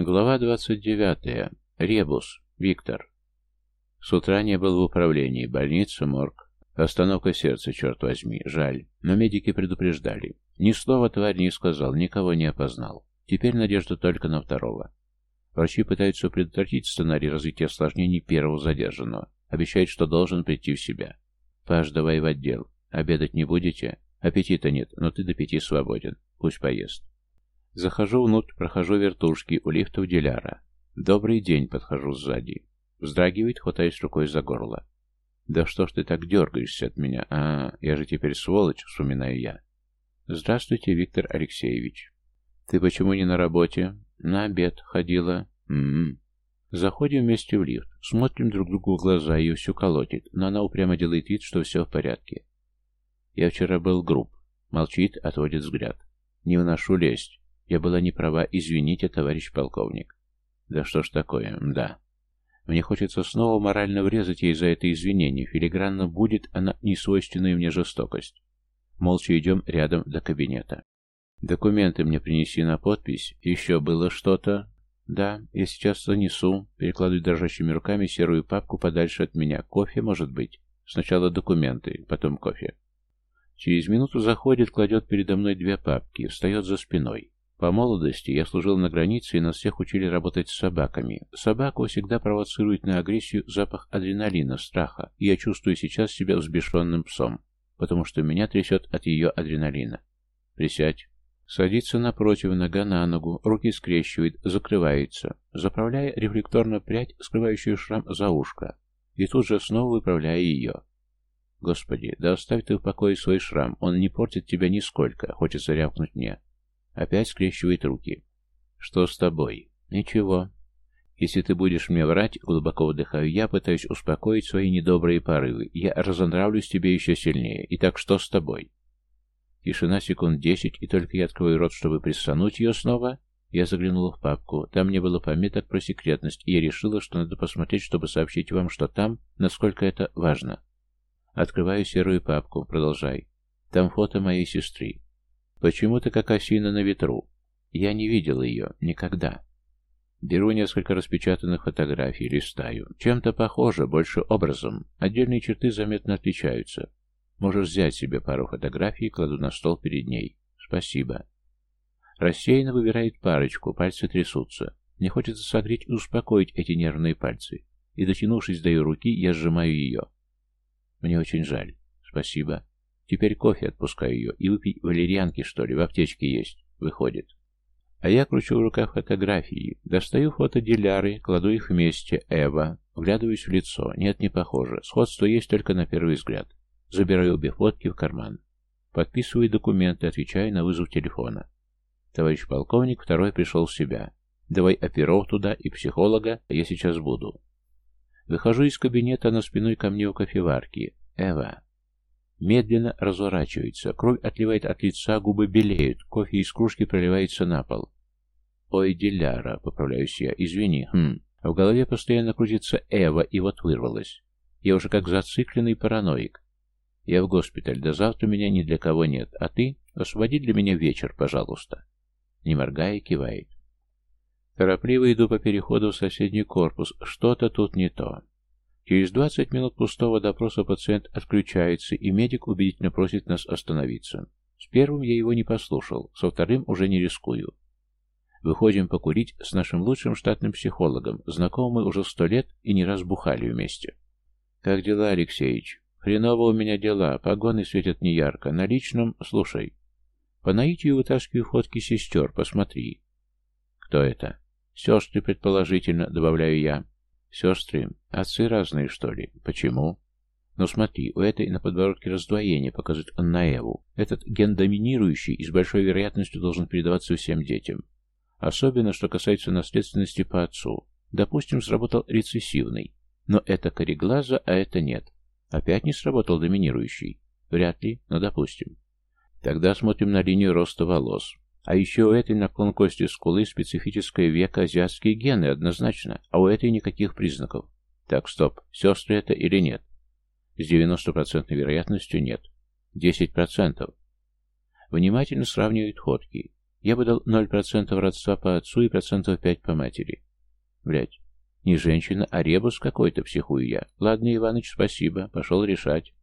Глава 29. Ребус. Виктор. С утра не был в управлении. Больница, морг. Остановка сердца, черт возьми. Жаль. Но медики предупреждали. Ни слова тварь не сказал, никого не опознал. Теперь надежда только на второго. Врачи пытаются предотвратить сценарий развития осложнений первого задержанного. Обещают, что должен прийти в себя. Паш, давай в отдел. Обедать не будете? Аппетита нет, но ты до пяти свободен. Пусть поест. Захожу внутрь, прохожу вертушки у лифта у Диляра. «Добрый день», — подхожу сзади. Вздрагивает, хватаясь рукой за горло. «Да что ж ты так дергаешься от меня? А, я же теперь сволочь», — вспоминаю я. «Здравствуйте, Виктор Алексеевич». «Ты почему не на работе?» «На обед ходила». «М-м-м». Заходим вместе в лифт, смотрим друг другу в глаза, ее все колотит, но она упрямо делает вид, что все в порядке. Я вчера был груб. Молчит, отводит взгляд. Не выношу лезть. Я была не права, извините, товарищ полковник. Да что ж такое, да. Мне хочется снова морально врезать ей за это извинение. Филигранно будет она несвойственная мне жестокость. Молча идем рядом до кабинета. Документы мне принеси на подпись. Еще было что-то? Да, я сейчас занесу. Перекладываю дрожащими руками серую папку подальше от меня. Кофе, может быть? Сначала документы, потом кофе. Через минуту заходит, кладет передо мной две папки, встает за спиной. По молодости я служил на границе, и нас всех учили работать с собаками. Собаку всегда провоцирует на агрессию запах адреналина, страха, и я чувствую сейчас себя взбешенным псом, потому что меня трясет от ее адреналина. Присядь. Садится напротив, нога на ногу, руки скрещивает, закрывается, заправляя рефлекторно прядь, скрывающую шрам за ушко, и тут же снова выправляя ее. Господи, да оставь ты в покое свой шрам, он не портит тебя нисколько, хочется рявкнуть мне. Опять скрещивает руки. Что с тобой? Ничего. Если ты будешь мне врать, глубоко вдыхаю я, пытаюсь успокоить свои недобрые порывы. Я разонравлюсь тебе еще сильнее. Итак, что с тобой? Тишина секунд десять, и только я открою рот, чтобы пристануть ее снова. Я заглянула в папку. Там не было пометок про секретность, и я решила, что надо посмотреть, чтобы сообщить вам, что там, насколько это важно. Открываю серую папку. Продолжай. Там фото моей сестры. Почему-то как осина на ветру. Я не видел ее. Никогда. Беру несколько распечатанных фотографий, листаю. Чем-то похоже, больше образом. Отдельные черты заметно отличаются. Можешь взять себе пару фотографий, кладу на стол перед ней. Спасибо. Рассеянно выбирает парочку, пальцы трясутся. Мне хочется согреть и успокоить эти нервные пальцы. И, дотянувшись до ее руки, я сжимаю ее. Мне очень жаль. Спасибо. Теперь кофе отпускаю ее. И выпить валерьянки, что ли, в аптечке есть. Выходит. А я кручу в руках фотографии. Достаю фото Диляры, кладу их вместе. Эва. Вглядываюсь в лицо. Нет, не похоже. Сходство есть только на первый взгляд. Забираю обе фотки в карман. Подписываю документы, отвечаю на вызов телефона. Товарищ полковник, второй пришел в себя. Давай оперов туда и психолога, я сейчас буду. Выхожу из кабинета, на спиной ко мне у кофеварки. Эва. Медленно разворачивается, кровь отливает от лица, губы белеют, кофе из кружки проливается на пол. «Ой, Диляра», — поправляюсь я, — «извини, хм». В голове постоянно крутится Эва, и вот вырвалась. Я уже как зацикленный параноик. Я в госпиталь, до завтра меня ни для кого нет, а ты освободи для меня вечер, пожалуйста. Не моргая, кивает. Торопливо иду по переходу в соседний корпус. Что-то тут не то. Через 20 минут пустого допроса пациент отключается, и медик убедительно просит нас остановиться. С первым я его не послушал, со вторым уже не рискую. Выходим покурить с нашим лучшим штатным психологом, знакомы уже сто лет и не раз бухали вместе. «Как дела, Алексеич?» «Хреново у меня дела, погоны светят неярко. На личном... Слушай. По наитию вытаскиваю фотки сестер, посмотри». «Кто это?» «Сестры, предположительно», — добавляю я. Сестры, отцы разные, что ли? Почему? Ну смотри, у этой на подбородке раздвоение, показывает он на Эву. Этот ген доминирующий и с большой вероятностью должен передаваться всем детям. Особенно, что касается наследственности по отцу. Допустим, сработал рецессивный. Но это кореглаза, а это нет. Опять не сработал доминирующий? Вряд ли, но допустим. Тогда смотрим на линию роста волос. А еще у этой наклон кости скулы специфическое века азиатские гены, однозначно, а у этой никаких признаков. Так, стоп, сестры это или нет? С 90% вероятностью нет. 10%. Внимательно сравнивают фотки. Я бы дал 0% родства по отцу и процентов 5 по матери. Блять, не женщина, а ребус какой-то, психую я. Ладно, Иваныч, спасибо, пошел решать.